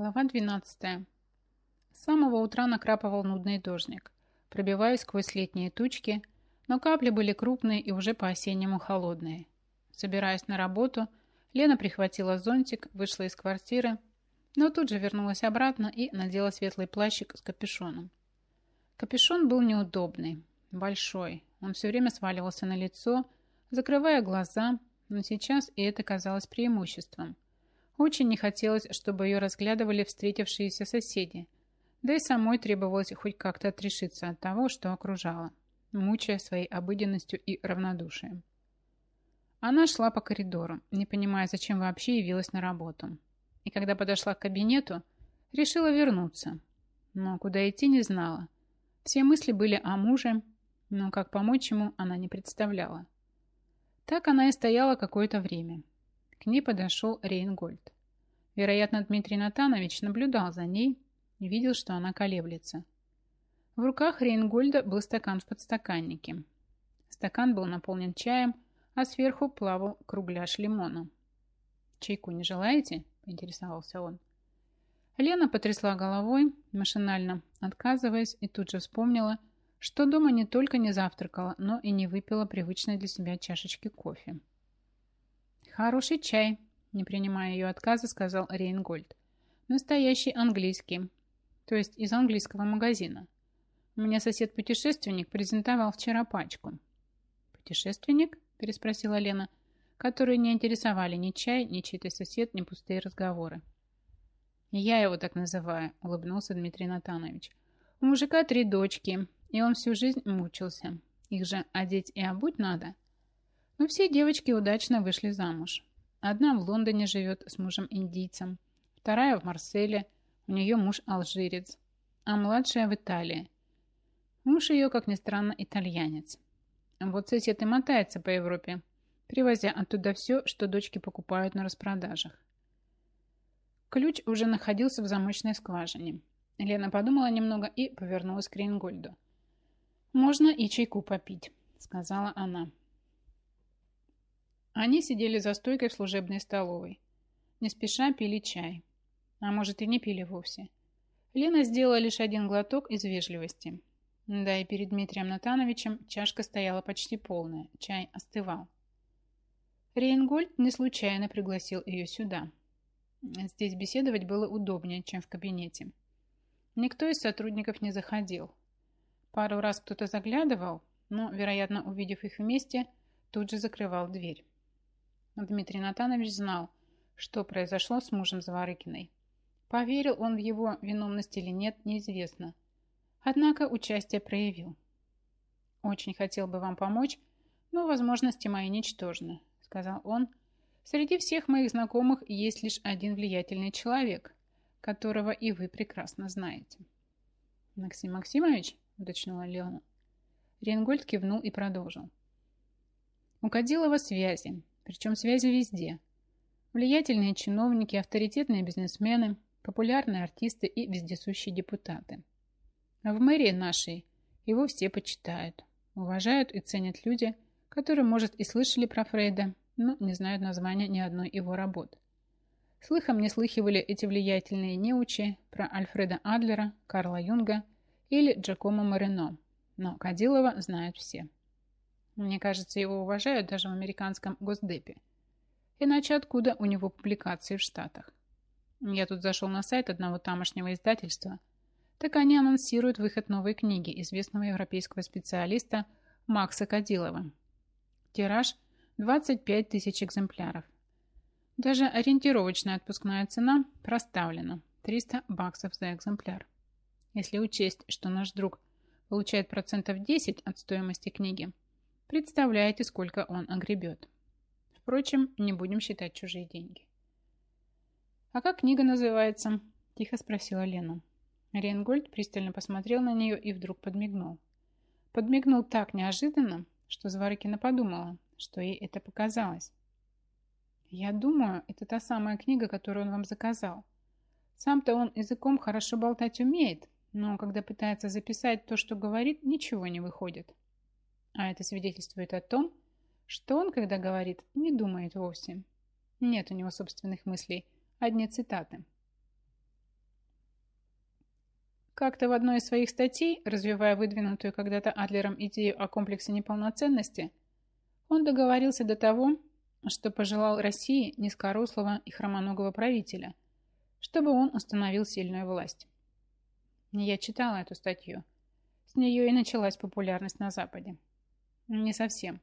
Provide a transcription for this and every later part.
Глава 12. С самого утра накрапывал нудный дождик, пробиваясь сквозь летние тучки, но капли были крупные и уже по-осеннему холодные. Собираясь на работу, Лена прихватила зонтик, вышла из квартиры, но тут же вернулась обратно и надела светлый плащик с капюшоном. Капюшон был неудобный, большой, он все время сваливался на лицо, закрывая глаза, но сейчас и это казалось преимуществом. Очень не хотелось, чтобы ее разглядывали встретившиеся соседи, да и самой требовалось хоть как-то отрешиться от того, что окружало, мучая своей обыденностью и равнодушием. Она шла по коридору, не понимая, зачем вообще явилась на работу. И когда подошла к кабинету, решила вернуться. Но куда идти не знала. Все мысли были о муже, но как помочь ему она не представляла. Так она и стояла какое-то время. К ней подошел Рейнгольд. Вероятно, Дмитрий Натанович наблюдал за ней и видел, что она колеблется. В руках Рейнгольда был стакан в подстаканнике. Стакан был наполнен чаем, а сверху плавал кругляш лимона. «Чайку не желаете?» – поинтересовался он. Лена потрясла головой, машинально отказываясь, и тут же вспомнила, что дома не только не завтракала, но и не выпила привычной для себя чашечки кофе. «Хороший чай», – не принимая ее отказа, сказал Рейнгольд. «Настоящий английский, то есть из английского магазина. У меня сосед-путешественник презентовал вчера пачку». «Путешественник?» переспросила Лена, которую не интересовали ни чай, ни чей-то сосед, ни пустые разговоры. «Я его так называю», — улыбнулся Дмитрий Натанович. «У мужика три дочки, и он всю жизнь мучился. Их же одеть и обуть надо. Но все девочки удачно вышли замуж. Одна в Лондоне живет с мужем-индийцем, вторая в Марселе, у нее муж алжирец, а младшая в Италии. Муж ее, как ни странно, итальянец. Вот сосед и мотается по Европе, привозя оттуда все, что дочки покупают на распродажах. Ключ уже находился в замочной скважине. Лена подумала немного и повернулась к Рейнгольду. «Можно и чайку попить», — сказала она. Они сидели за стойкой в служебной столовой. Не спеша пили чай. А может и не пили вовсе. Лена сделала лишь один глоток из вежливости. Да, и перед Дмитрием Натановичем чашка стояла почти полная, чай остывал. Рейнгольд не случайно пригласил ее сюда. Здесь беседовать было удобнее, чем в кабинете. Никто из сотрудников не заходил. Пару раз кто-то заглядывал, но, вероятно, увидев их вместе, тут же закрывал дверь. Дмитрий Натанович знал, что произошло с мужем Заварыкиной. Поверил он в его виновность или нет, неизвестно – Однако участие проявил. «Очень хотел бы вам помочь, но возможности мои ничтожны», — сказал он. «Среди всех моих знакомых есть лишь один влиятельный человек, которого и вы прекрасно знаете». «Максим Максимович?» — уточнила Леона. Ренгольд кивнул и продолжил. «У Кадилова связи, причем связи везде. Влиятельные чиновники, авторитетные бизнесмены, популярные артисты и вездесущие депутаты. А в мэрии нашей его все почитают, уважают и ценят люди, которые, может, и слышали про Фрейда, но не знают названия ни одной его работы. Слыхом не слыхивали эти влиятельные неучи про Альфреда Адлера, Карла Юнга или Джакомо Марино, но Кадилова знают все. Мне кажется, его уважают даже в американском Госдепе. Иначе откуда у него публикации в Штатах? Я тут зашел на сайт одного тамошнего издательства – так они анонсируют выход новой книги известного европейского специалиста Макса Кадилова. Тираж 25 тысяч экземпляров. Даже ориентировочная отпускная цена проставлена – 300 баксов за экземпляр. Если учесть, что наш друг получает процентов 10 от стоимости книги, представляете, сколько он огребет. Впрочем, не будем считать чужие деньги. «А как книга называется?» – тихо спросила Лена. Ренгольд пристально посмотрел на нее и вдруг подмигнул. Подмигнул так неожиданно, что Зварыкина подумала, что ей это показалось. «Я думаю, это та самая книга, которую он вам заказал. Сам-то он языком хорошо болтать умеет, но когда пытается записать то, что говорит, ничего не выходит. А это свидетельствует о том, что он, когда говорит, не думает вовсе. Нет у него собственных мыслей, одни цитаты». Как-то в одной из своих статей, развивая выдвинутую когда-то Адлером идею о комплексе неполноценности, он договорился до того, что пожелал России низкорослого и хромоногого правителя, чтобы он установил сильную власть. Я читала эту статью. С нее и началась популярность на Западе. Не совсем.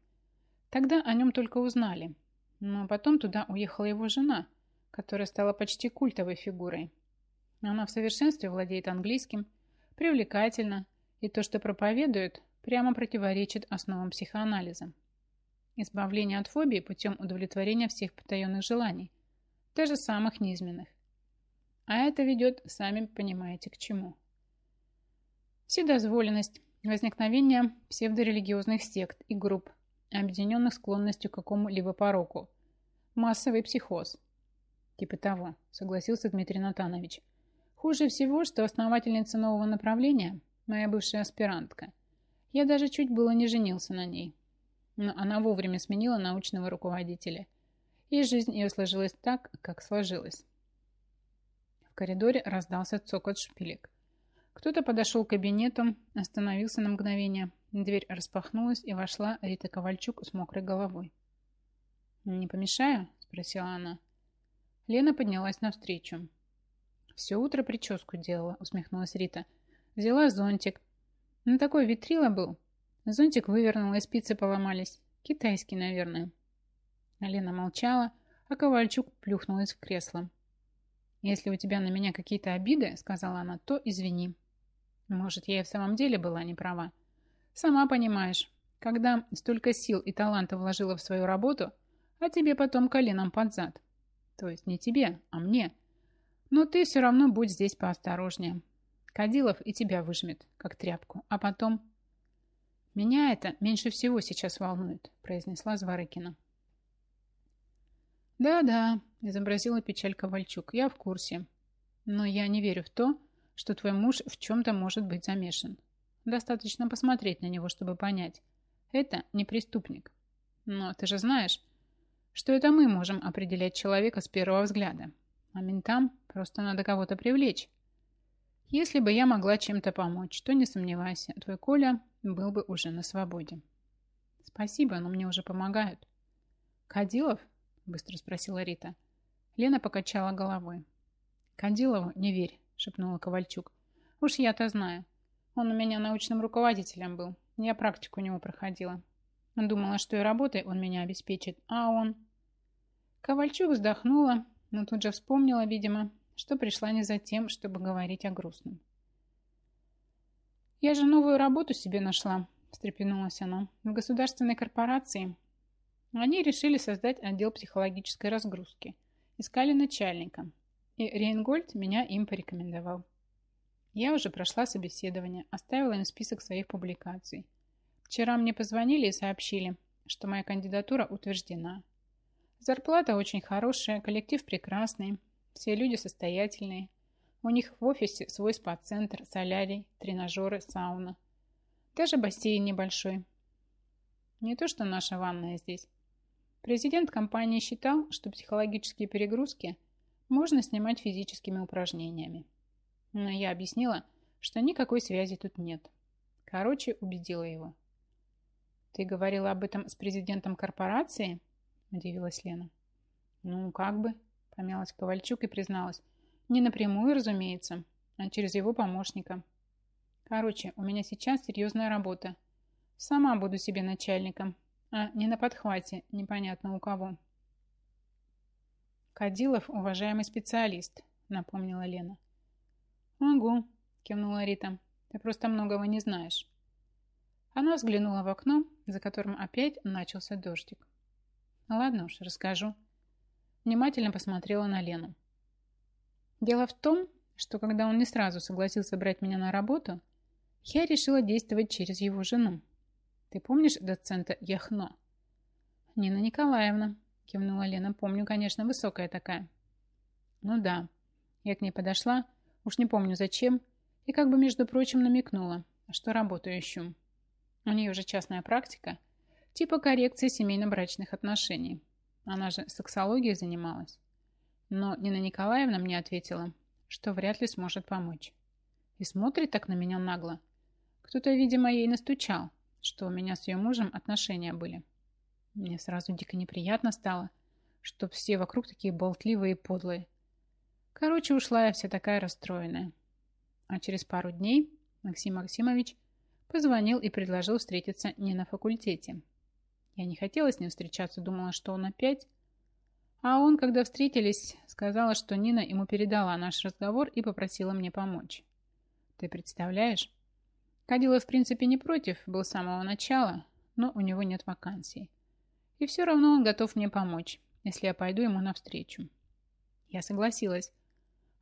Тогда о нем только узнали. Но потом туда уехала его жена, которая стала почти культовой фигурой. Она в совершенстве владеет английским, привлекательна, и то, что проповедует, прямо противоречит основам психоанализа. Избавление от фобии путем удовлетворения всех потаенных желаний, даже самых низменных. А это ведет, сами понимаете, к чему. Вседозволенность, возникновение псевдорелигиозных сект и групп, объединенных склонностью к какому-либо пороку, массовый психоз. Типа того, согласился Дмитрий Натанович. Хуже всего, что основательница нового направления – моя бывшая аспирантка. Я даже чуть было не женился на ней. Но она вовремя сменила научного руководителя. И жизнь ее сложилась так, как сложилась. В коридоре раздался цокот шпилек. Кто-то подошел к кабинету, остановился на мгновение. Дверь распахнулась, и вошла Рита Ковальчук с мокрой головой. «Не помешаю?» – спросила она. Лена поднялась навстречу. «Все утро прическу делала», – усмехнулась Рита. «Взяла зонтик. Ну, такой витрила был. Зонтик вывернула, и спицы поломались. Китайский, наверное». Лена молчала, а Ковальчук плюхнулась в кресло. «Если у тебя на меня какие-то обиды, — сказала она, — то извини. Может, я и в самом деле была не права. Сама понимаешь, когда столько сил и таланта вложила в свою работу, а тебе потом коленом под зад. То есть не тебе, а мне. Но ты все равно будь здесь поосторожнее. Кадилов и тебя выжмет, как тряпку. А потом... Меня это меньше всего сейчас волнует, произнесла Зворыкина. Да-да, изобразила печаль Ковальчук. Я в курсе. Но я не верю в то, что твой муж в чем-то может быть замешан. Достаточно посмотреть на него, чтобы понять. Это не преступник. Но ты же знаешь, что это мы можем определять человека с первого взгляда. А ментам просто надо кого-то привлечь. Если бы я могла чем-то помочь, то не сомневайся, твой Коля был бы уже на свободе. Спасибо, но мне уже помогают. Кадилов? Быстро спросила Рита. Лена покачала головой. Кадилову не верь. – шепнула Ковальчук. «Уж я-то знаю. Он у меня научным руководителем был. Я практику у него проходила. Думала, что и работой он меня обеспечит, а он...» Ковальчук вздохнула, но тут же вспомнила, видимо, что пришла не за тем, чтобы говорить о грустном. «Я же новую работу себе нашла», – встрепенулась она, – «в государственной корпорации. Они решили создать отдел психологической разгрузки. Искали начальника. И Рейнгольд меня им порекомендовал. Я уже прошла собеседование, оставила им список своих публикаций. Вчера мне позвонили и сообщили, что моя кандидатура утверждена. Зарплата очень хорошая, коллектив прекрасный, все люди состоятельные. У них в офисе свой спа-центр, солярий, тренажеры, сауна. Даже бассейн небольшой. Не то, что наша ванная здесь. Президент компании считал, что психологические перегрузки можно снимать физическими упражнениями. Но я объяснила, что никакой связи тут нет. Короче, убедила его. «Ты говорила об этом с президентом корпорации?» – удивилась Лена. «Ну, как бы», – помялась Ковальчук и призналась. «Не напрямую, разумеется, а через его помощника. Короче, у меня сейчас серьезная работа. Сама буду себе начальником, а не на подхвате непонятно у кого». «Кадилов – уважаемый специалист», – напомнила Лена. «Угу», – кивнула Рита. «Ты просто многого не знаешь». Она взглянула в окно, за которым опять начался дождик. «Ладно уж, расскажу». Внимательно посмотрела на Лену. Дело в том, что когда он не сразу согласился брать меня на работу, я решила действовать через его жену. Ты помнишь доцента Яхно? Нина Николаевна, кивнула Лена. Помню, конечно, высокая такая. Ну да. Я к ней подошла, уж не помню зачем, и как бы, между прочим, намекнула, что работу ищу. У нее уже частная практика, типа коррекции семейно-брачных отношений. Она же сексологией занималась. Но Нина Николаевна мне ответила, что вряд ли сможет помочь. И смотрит так на меня нагло. Кто-то, видимо, ей настучал, что у меня с ее мужем отношения были. Мне сразу дико неприятно стало, чтоб все вокруг такие болтливые и подлые. Короче, ушла я вся такая расстроенная. А через пару дней Максим Максимович позвонил и предложил встретиться не на факультете. Я не хотела с ним встречаться, думала, что он опять. А он, когда встретились, сказала, что Нина ему передала наш разговор и попросила мне помочь. Ты представляешь? Кадилов, в принципе, не против, был с самого начала, но у него нет вакансий. И все равно он готов мне помочь, если я пойду ему навстречу. Я согласилась.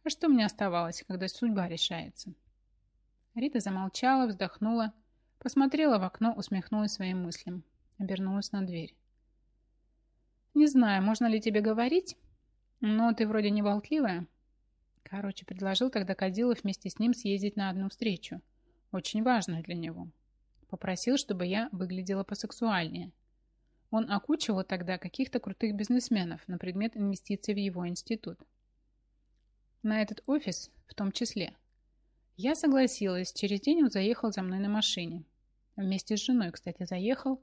А что мне оставалось, когда судьба решается? Рита замолчала, вздохнула, посмотрела в окно, усмехнулась своим мыслям, обернулась на дверь. «Не знаю, можно ли тебе говорить, но ты вроде не болтливая». Короче, предложил тогда Кадилов вместе с ним съездить на одну встречу, очень важную для него. Попросил, чтобы я выглядела посексуальнее. Он окучивал тогда каких-то крутых бизнесменов на предмет инвестиций в его институт. На этот офис в том числе. Я согласилась. Через день он заехал за мной на машине. Вместе с женой, кстати, заехал.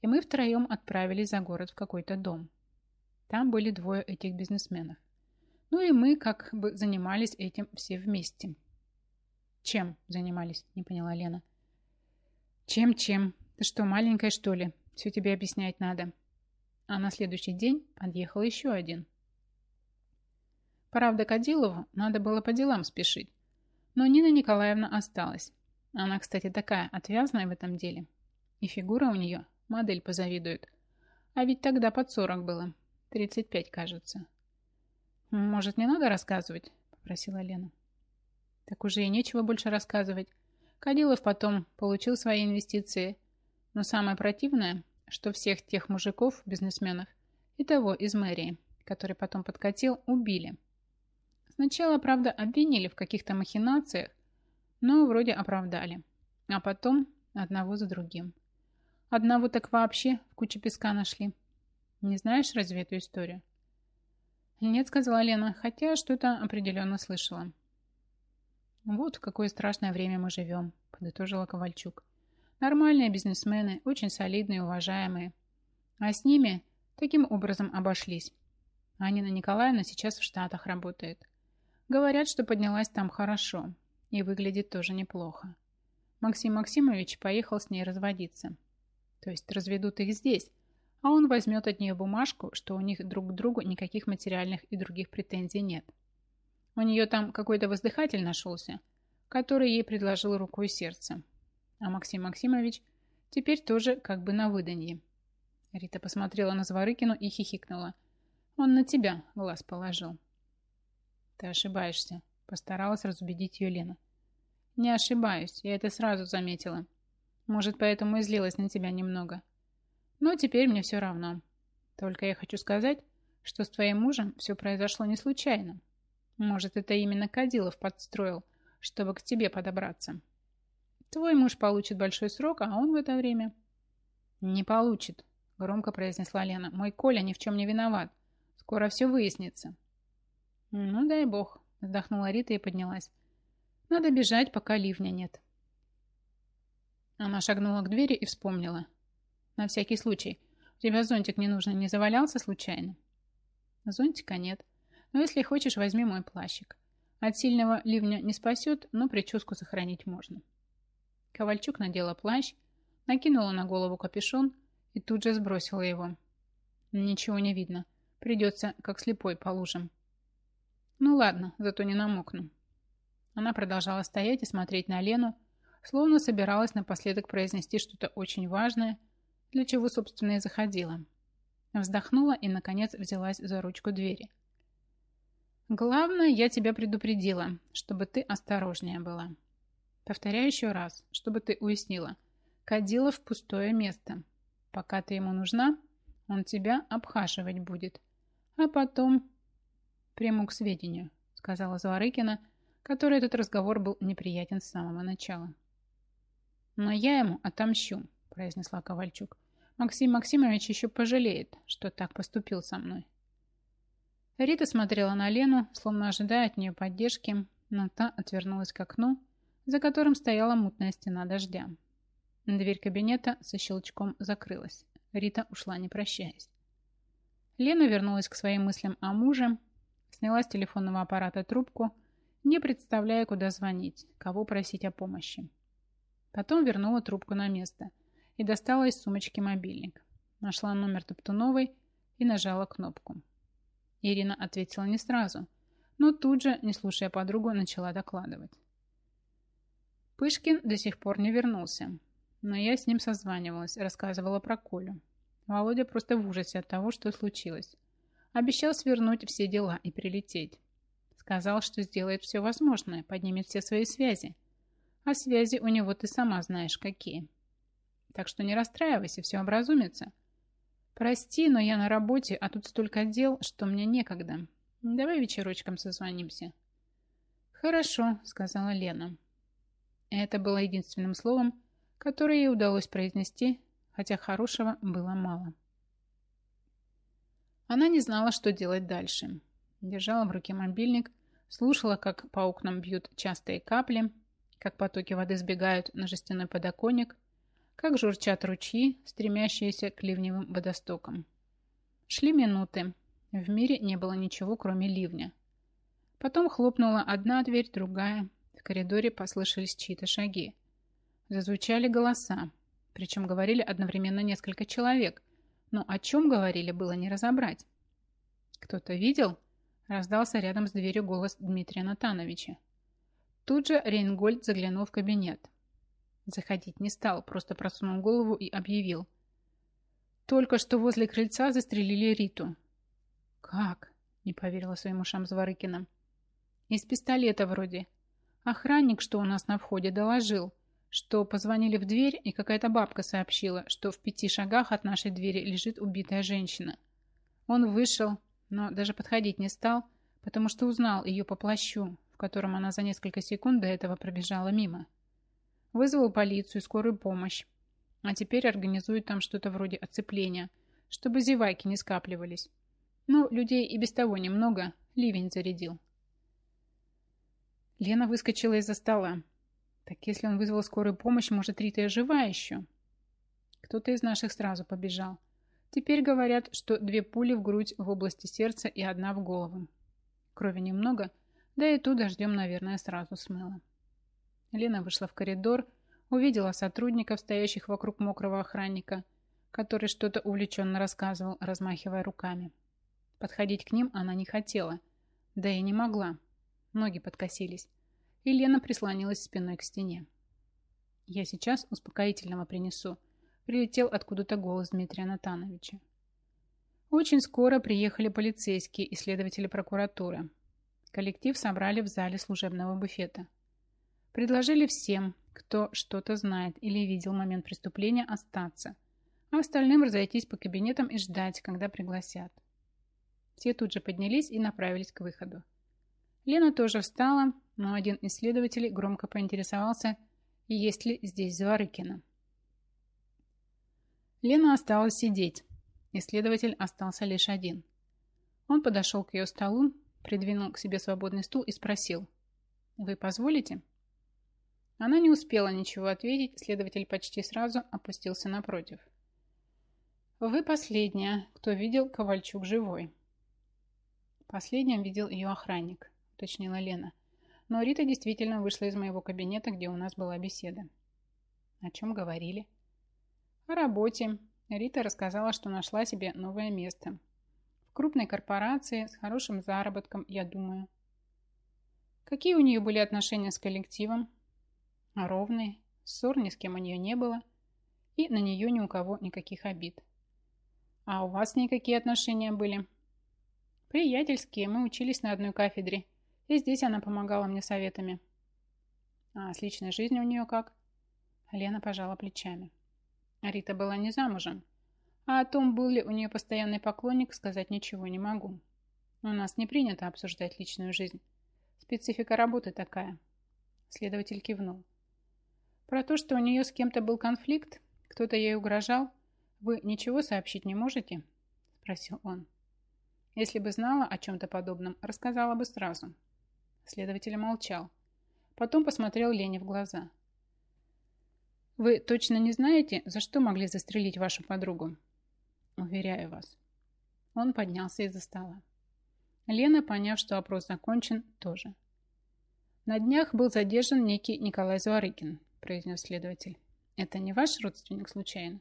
И мы втроем отправились за город в какой-то дом. Там были двое этих бизнесменов. Ну и мы как бы занимались этим все вместе. Чем занимались, не поняла Лена. Чем-чем? Ты что, маленькая, что ли? Все тебе объяснять надо. А на следующий день подъехал еще один. Правда, Кадилову надо было по делам спешить. Но Нина Николаевна осталась. Она, кстати, такая отвязная в этом деле. И фигура у нее, модель позавидует. А ведь тогда под 40 было. 35, кажется. «Может, не надо рассказывать?» – попросила Лена. Так уже и нечего больше рассказывать. Кадилов потом получил свои инвестиции. Но самое противное, что всех тех мужиков, бизнесменов, и того из мэрии, который потом подкатил, убили. Сначала, правда, обвинили в каких-то махинациях, но вроде оправдали. А потом одного за другим. Одного так вообще в куче песка нашли. Не знаешь разве эту историю? «Нет», — сказала Лена, хотя что-то определенно слышала. «Вот в какое страшное время мы живем», — подытожила Ковальчук. «Нормальные бизнесмены, очень солидные, уважаемые. А с ними таким образом обошлись. Анина Николаевна сейчас в Штатах работает. Говорят, что поднялась там хорошо и выглядит тоже неплохо. Максим Максимович поехал с ней разводиться. То есть разведут их здесь, а он возьмет от нее бумажку, что у них друг к другу никаких материальных и других претензий нет. У нее там какой-то воздыхатель нашелся, который ей предложил руку и сердце. А Максим Максимович теперь тоже как бы на выданье. Рита посмотрела на Зворыкину и хихикнула. Он на тебя глаз положил. Ты ошибаешься, постаралась разубедить ее Лена. Не ошибаюсь, я это сразу заметила. Может, поэтому и злилась на тебя немного. Но теперь мне все равно. Только я хочу сказать, что с твоим мужем все произошло не случайно. Может, это именно Кадилов подстроил, чтобы к тебе подобраться. Твой муж получит большой срок, а он в это время... Не получит, громко произнесла Лена. Мой Коля ни в чем не виноват. Скоро все выяснится. Ну, дай бог, вздохнула Рита и поднялась. Надо бежать, пока ливня нет. Она шагнула к двери и вспомнила. На всякий случай. У тебя зонтик не нужно, не завалялся случайно? Зонтика нет. Но если хочешь, возьми мой плащик. От сильного ливня не спасет, но прическу сохранить можно. Ковальчук надела плащ, накинула на голову капюшон и тут же сбросила его. Ничего не видно. Придется, как слепой, по лужам. Ну ладно, зато не намокну. Она продолжала стоять и смотреть на Лену, словно собиралась напоследок произнести что-то очень важное – для чего, собственно, и заходила. Вздохнула и, наконец, взялась за ручку двери. «Главное, я тебя предупредила, чтобы ты осторожнее была. Повторяю еще раз, чтобы ты уяснила. Кадила в пустое место. Пока ты ему нужна, он тебя обхаживать будет. А потом...» «Приму к сведению», — сказала Заварыкина, которой этот разговор был неприятен с самого начала. «Но я ему отомщу», произнесла Ковальчук. Максим Максимович еще пожалеет, что так поступил со мной. Рита смотрела на Лену, словно ожидая от нее поддержки, но та отвернулась к окну, за которым стояла мутная стена дождя. Дверь кабинета со щелчком закрылась. Рита ушла, не прощаясь. Лена вернулась к своим мыслям о муже, сняла с телефонного аппарата трубку, не представляя, куда звонить, кого просить о помощи. Потом вернула трубку на место и достала из сумочки мобильник. Нашла номер Топтуновой и нажала кнопку. Ирина ответила не сразу, но тут же, не слушая подругу, начала докладывать. Пышкин до сих пор не вернулся, но я с ним созванивалась, рассказывала про Колю. Володя просто в ужасе от того, что случилось. Обещал свернуть все дела и прилететь. Сказал, что сделает все возможное, поднимет все свои связи. А связи у него ты сама знаешь какие. Так что не расстраивайся, все образумится. Прости, но я на работе, а тут столько дел, что мне некогда. Давай вечерочком созвонимся. Хорошо, сказала Лена. Это было единственным словом, которое ей удалось произнести, хотя хорошего было мало. Она не знала, что делать дальше. Держала в руке мобильник, слушала, как по окнам бьют частые капли, как потоки воды сбегают на жестяной подоконник – как журчат ручьи, стремящиеся к ливневым водостокам. Шли минуты. В мире не было ничего, кроме ливня. Потом хлопнула одна дверь, другая. Коридоре послышались чьи-то шаги. Зазвучали голоса. Причем говорили одновременно несколько человек. Но о чем говорили, было не разобрать. «Кто-то видел?» Раздался рядом с дверью голос Дмитрия Натановича. Тут же Рейнгольд заглянул в кабинет. Заходить не стал, просто просунул голову и объявил. Только что возле крыльца застрелили Риту. «Как?» – не поверила своим ушам Зворыкина. «Из пистолета вроде. Охранник, что у нас на входе, доложил, что позвонили в дверь, и какая-то бабка сообщила, что в пяти шагах от нашей двери лежит убитая женщина. Он вышел, но даже подходить не стал, потому что узнал ее по плащу, в котором она за несколько секунд до этого пробежала мимо. Вызвал полицию и скорую помощь. А теперь организует там что-то вроде оцепления, чтобы зевайки не скапливались. Ну, людей и без того немного, ливень зарядил. Лена выскочила из-за стола. Так если он вызвал скорую помощь, может, Рита и жива еще? Кто-то из наших сразу побежал. Теперь говорят, что две пули в грудь в области сердца и одна в голову. Крови немного, да и ту дождем, наверное, сразу смыло. Лена вышла в коридор, увидела сотрудников, стоящих вокруг мокрого охранника, который что-то увлеченно рассказывал, размахивая руками. Подходить к ним она не хотела, да и не могла. Ноги подкосились, и Лена прислонилась спиной к стене. «Я сейчас успокоительного принесу», — прилетел откуда-то голос Дмитрия Натановича. Очень скоро приехали полицейские и следователи прокуратуры. Коллектив собрали в зале служебного буфета. Предложили всем, кто что-то знает или видел момент преступления, остаться, а остальным разойтись по кабинетам и ждать, когда пригласят. Все тут же поднялись и направились к выходу. Лена тоже встала, но один из следователей громко поинтересовался, есть ли здесь Заворыкина. Лена осталась сидеть. Исследователь остался лишь один. Он подошел к ее столу, придвинул к себе свободный стул и спросил. «Вы позволите?» Она не успела ничего ответить, следователь почти сразу опустился напротив. «Вы последняя, кто видел Ковальчук живой». «Последним видел ее охранник», — уточнила Лена. «Но Рита действительно вышла из моего кабинета, где у нас была беседа». «О чем говорили?» «О работе». Рита рассказала, что нашла себе новое место. В крупной корпорации, с хорошим заработком, я думаю. «Какие у нее были отношения с коллективом?» ровный, ссор ни с кем у нее не было, и на нее ни у кого никаких обид. А у вас никакие отношения были? Приятельские, мы учились на одной кафедре, и здесь она помогала мне советами. А с личной жизнью у нее как? Лена пожала плечами. Рита была не замужем, а о том, был ли у нее постоянный поклонник, сказать ничего не могу. У нас не принято обсуждать личную жизнь. Специфика работы такая. Следователь кивнул. Про то, что у нее с кем-то был конфликт, кто-то ей угрожал, вы ничего сообщить не можете? Спросил он. Если бы знала о чем-то подобном, рассказала бы сразу. Следователь молчал. Потом посмотрел Лене в глаза. «Вы точно не знаете, за что могли застрелить вашу подругу?» «Уверяю вас». Он поднялся из-за стола. Лена, поняв, что опрос закончен, тоже. «На днях был задержан некий Николай Зуарыкин», произнес следователь. «Это не ваш родственник, случайно?»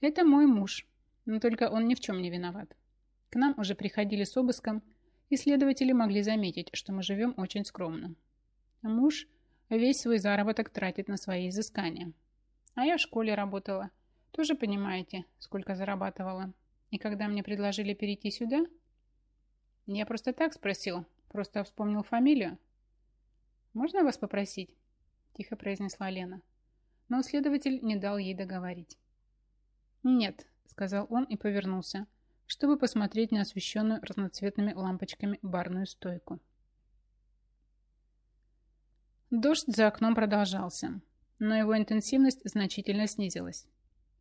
«Это мой муж, но только он ни в чем не виноват. К нам уже приходили с обыском, и следователи могли заметить, что мы живем очень скромно. Муж весь свой заработок тратит на свои изыскания. А я в школе работала. Тоже понимаете, сколько зарабатывала. И когда мне предложили перейти сюда, я просто так спросил, просто вспомнил фамилию. «Можно вас попросить?» – тихо произнесла Лена. Но следователь не дал ей договорить. «Нет», – сказал он и повернулся, чтобы посмотреть на освещенную разноцветными лампочками барную стойку. Дождь за окном продолжался, но его интенсивность значительно снизилась.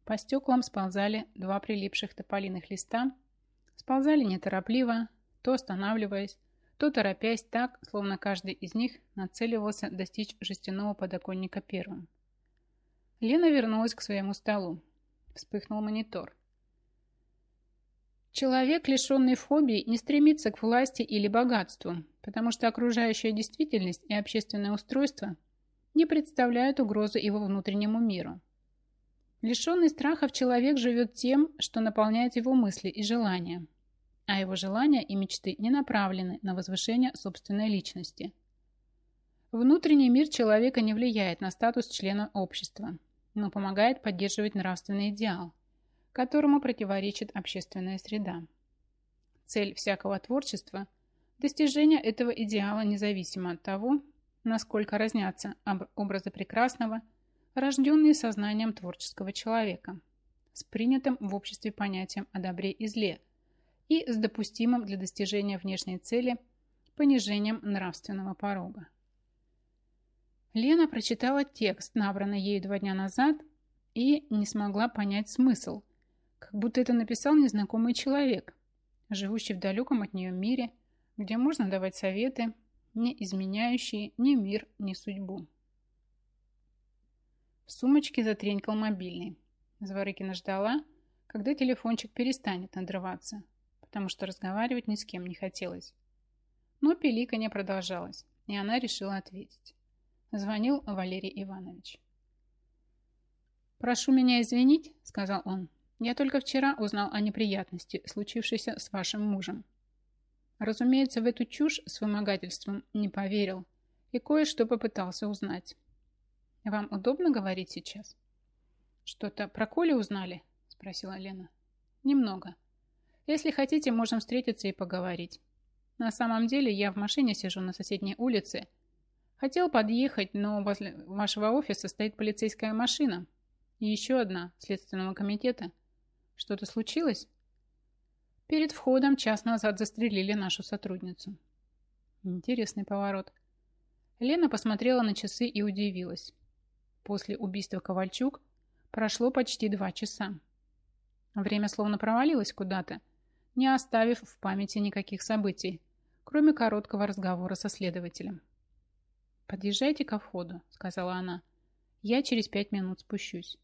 По стеклам сползали два прилипших тополиных листа, сползали неторопливо, то останавливаясь, то торопясь так, словно каждый из них нацеливался достичь жестяного подоконника первым. Лена вернулась к своему столу. Вспыхнул монитор. Человек, лишенный фобий, не стремится к власти или богатству, потому что окружающая действительность и общественное устройство не представляют угрозы его внутреннему миру. Лишенный страхов человек живет тем, что наполняет его мысли и желания, а его желания и мечты не направлены на возвышение собственной личности. Внутренний мир человека не влияет на статус члена общества, но помогает поддерживать нравственный идеал – которому противоречит общественная среда. Цель всякого творчества – достижение этого идеала независимо от того, насколько разнятся образы прекрасного, рожденные сознанием творческого человека, с принятым в обществе понятием о добре и зле и с допустимым для достижения внешней цели понижением нравственного порога. Лена прочитала текст, набранный ею два дня назад, и не смогла понять смысл, как будто это написал незнакомый человек, живущий в далеком от нее мире, где можно давать советы, не изменяющие ни мир, ни судьбу. В сумочке затренькал мобильный. Зворыкина ждала, когда телефончик перестанет надрываться, потому что разговаривать ни с кем не хотелось. Но пилика не продолжалась, и она решила ответить. Звонил Валерий Иванович. «Прошу меня извинить», — сказал он, я только вчера узнал о неприятности, случившейся с вашим мужем. Разумеется, в эту чушь с вымогательством не поверил и кое-что попытался узнать. Вам удобно говорить сейчас? Что-то про Колю узнали? Спросила Лена. Немного. Если хотите, можем встретиться и поговорить. На самом деле я в машине сижу на соседней улице. Хотел подъехать, но возле вашего офиса стоит полицейская машина. И еще одна, следственного комитета. Что-то случилось? Перед входом час назад застрелили нашу сотрудницу. Интересный поворот. Лена посмотрела на часы и удивилась. После убийства Ковальчук прошло почти два часа. Время словно провалилось куда-то, не оставив в памяти никаких событий, кроме короткого разговора со следователем. «Подъезжайте ко входу», — сказала она. «Я через пять минут спущусь».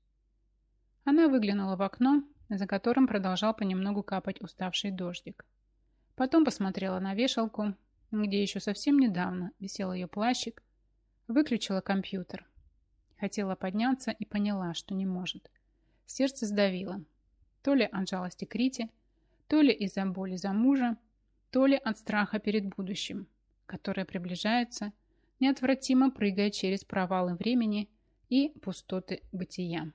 Она выглянула в окно за которым продолжал понемногу капать уставший дождик. Потом посмотрела на вешалку, где еще совсем недавно висел ее плащик, выключила компьютер. Хотела подняться и поняла, что не может. Сердце сдавило. То ли от жалости к Рите, то ли из-за боли за мужа, то ли от страха перед будущим, которое приближается, неотвратимо прыгая через провалы времени и пустоты бытия.